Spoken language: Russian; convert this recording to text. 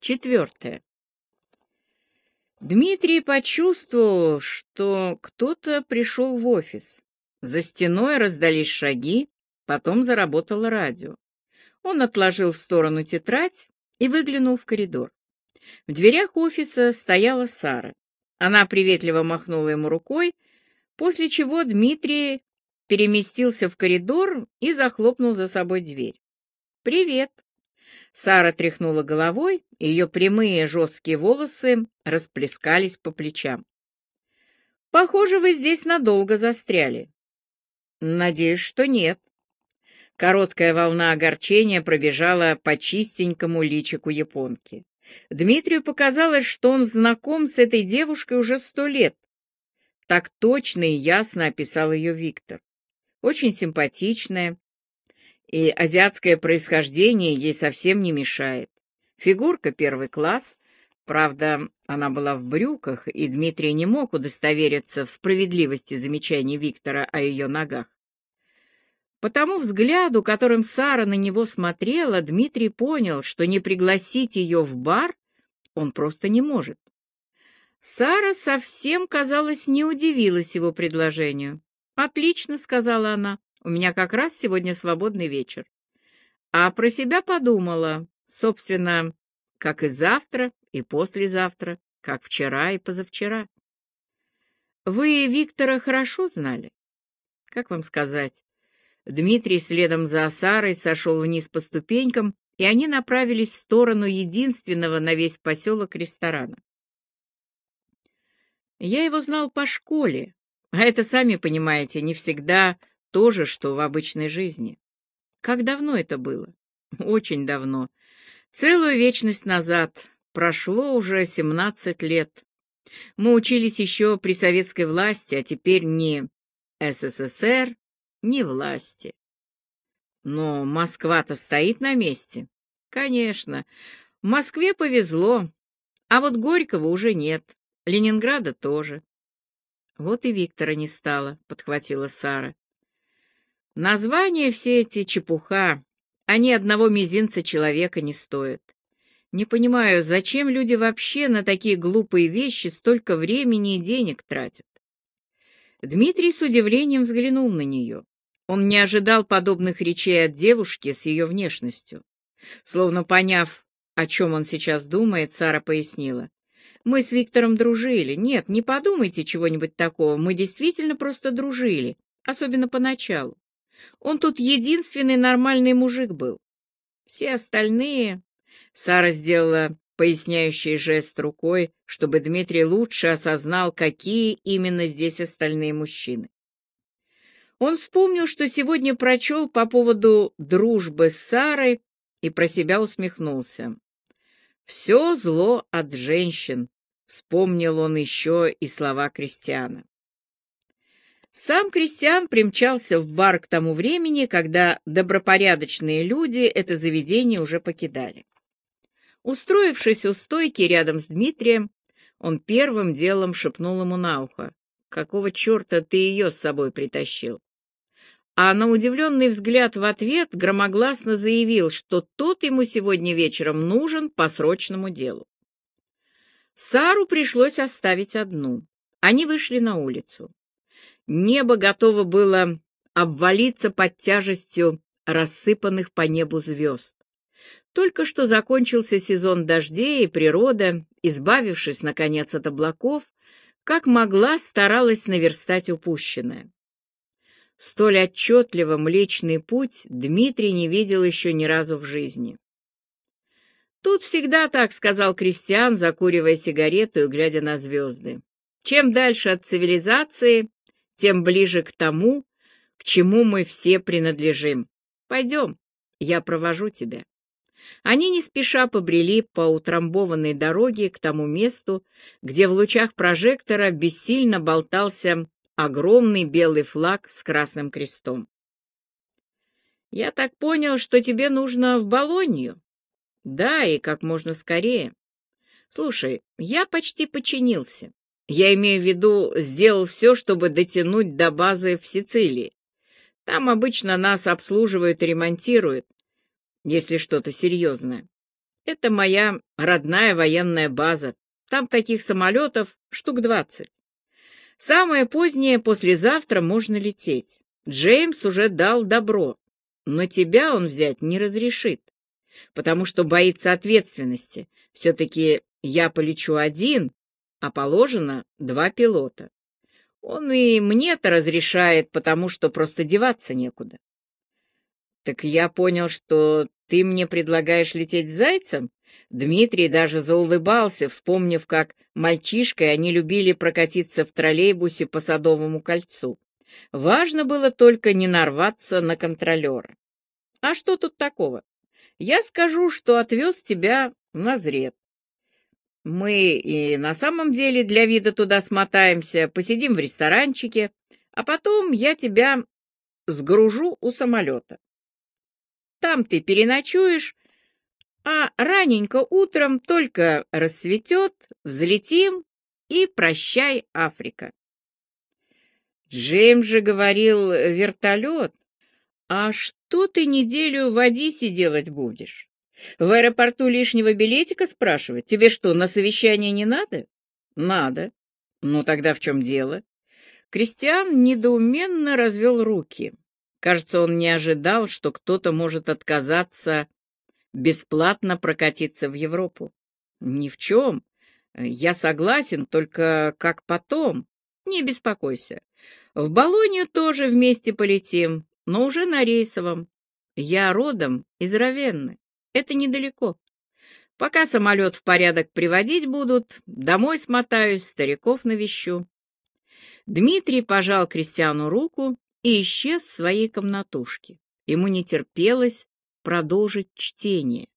Четвертое. Дмитрий почувствовал, что кто-то пришел в офис. За стеной раздались шаги, потом заработало радио. Он отложил в сторону тетрадь и выглянул в коридор. В дверях офиса стояла Сара. Она приветливо махнула ему рукой, после чего Дмитрий переместился в коридор и захлопнул за собой дверь. «Привет!» Сара тряхнула головой, и ее прямые жесткие волосы расплескались по плечам. «Похоже, вы здесь надолго застряли». «Надеюсь, что нет». Короткая волна огорчения пробежала по чистенькому личику японки. Дмитрию показалось, что он знаком с этой девушкой уже сто лет. Так точно и ясно описал ее Виктор. Очень симпатичная, и азиатское происхождение ей совсем не мешает. Фигурка первый класс, правда, она была в брюках, и Дмитрий не мог удостовериться в справедливости замечаний Виктора о ее ногах. По тому взгляду, которым Сара на него смотрела, Дмитрий понял, что не пригласить ее в бар он просто не может. Сара совсем, казалось, не удивилась его предложению. «Отлично», — сказала она, у меня как раз сегодня свободный вечер. А про себя подумала, собственно, как и завтра, и послезавтра, как вчера и позавчера. Вы Виктора хорошо знали? Как вам сказать? Дмитрий следом за Сарой сошел вниз по ступенькам, и они направились в сторону единственного на весь поселок ресторана. Я его знал по школе, а это, сами понимаете, не всегда то же, что в обычной жизни. Как давно это было? Очень давно. Целую вечность назад. Прошло уже 17 лет. Мы учились еще при советской власти, а теперь ни СССР, ни власти. Но Москва-то стоит на месте. Конечно, Москве повезло, а вот Горького уже нет, Ленинграда тоже. Вот и Виктора не стало, подхватила Сара. Названия все эти чепуха, они одного мизинца человека не стоят. Не понимаю, зачем люди вообще на такие глупые вещи столько времени и денег тратят. Дмитрий с удивлением взглянул на нее. Он не ожидал подобных речей от девушки с ее внешностью. Словно поняв, о чем он сейчас думает, Сара пояснила. «Мы с Виктором дружили. Нет, не подумайте чего-нибудь такого. Мы действительно просто дружили, особенно поначалу. Он тут единственный нормальный мужик был. Все остальные... Сара сделала поясняющий жест рукой, чтобы Дмитрий лучше осознал, какие именно здесь остальные мужчины. Он вспомнил, что сегодня прочел по поводу дружбы с Сарой и про себя усмехнулся. «Все зло от женщин», — вспомнил он еще и слова Кристиана. Сам Кристиан примчался в бар к тому времени, когда добропорядочные люди это заведение уже покидали. Устроившись у стойки рядом с Дмитрием, он первым делом шепнул ему на ухо. «Какого черта ты ее с собой притащил?» А на удивленный взгляд в ответ громогласно заявил, что тот ему сегодня вечером нужен по срочному делу. Сару пришлось оставить одну. Они вышли на улицу. Небо готово было обвалиться под тяжестью рассыпанных по небу звезд. Только что закончился сезон дождей, и природа, избавившись, наконец, от облаков, как могла, старалась наверстать упущенное. Столь отчетливо Млечный Путь Дмитрий не видел еще ни разу в жизни. «Тут всегда так», — сказал Кристиан, закуривая сигарету и глядя на звезды. «Чем дальше от цивилизации, тем ближе к тому, к чему мы все принадлежим. Пойдем, я провожу тебя. Они не спеша побрели по утрамбованной дороге к тому месту, где в лучах прожектора бессильно болтался огромный белый флаг с красным крестом. «Я так понял, что тебе нужно в Болонью?» «Да, и как можно скорее. Слушай, я почти починился. Я имею в виду, сделал все, чтобы дотянуть до базы в Сицилии. Там обычно нас обслуживают и ремонтируют, если что-то серьезное. Это моя родная военная база. Там таких самолетов штук двадцать. Самое позднее послезавтра можно лететь. Джеймс уже дал добро, но тебя он взять не разрешит, потому что боится ответственности. Все-таки я полечу один, а положено два пилота. Он и мне-то разрешает, потому что просто деваться некуда. Так я понял, что ты мне предлагаешь лететь с зайцем? Дмитрий даже заулыбался, вспомнив, как мальчишкой они любили прокатиться в троллейбусе по Садовому кольцу. Важно было только не нарваться на контролера. А что тут такого? Я скажу, что отвез тебя в Назрет. Мы и на самом деле для вида туда смотаемся, посидим в ресторанчике, а потом я тебя сгружу у самолета. Там ты переночуешь, а раненько утром только рассветет, взлетим и прощай, Африка. Джеймс же говорил вертолет. А что ты неделю в Одессе делать будешь? В аэропорту лишнего билетика спрашивать? Тебе что, на совещание не надо? Надо. Ну тогда в чем дело? Кристиан недоуменно развел руки. Кажется, он не ожидал, что кто-то может отказаться бесплатно прокатиться в Европу. Ни в чем. Я согласен, только как потом. Не беспокойся. В Болонию тоже вместе полетим, но уже на рейсовом. Я родом из Равенны. Это недалеко. Пока самолет в порядок приводить будут, домой смотаюсь, стариков навещу. Дмитрий пожал Кристиану руку и исчез в своей комнатушке. Ему не терпелось продолжить чтение.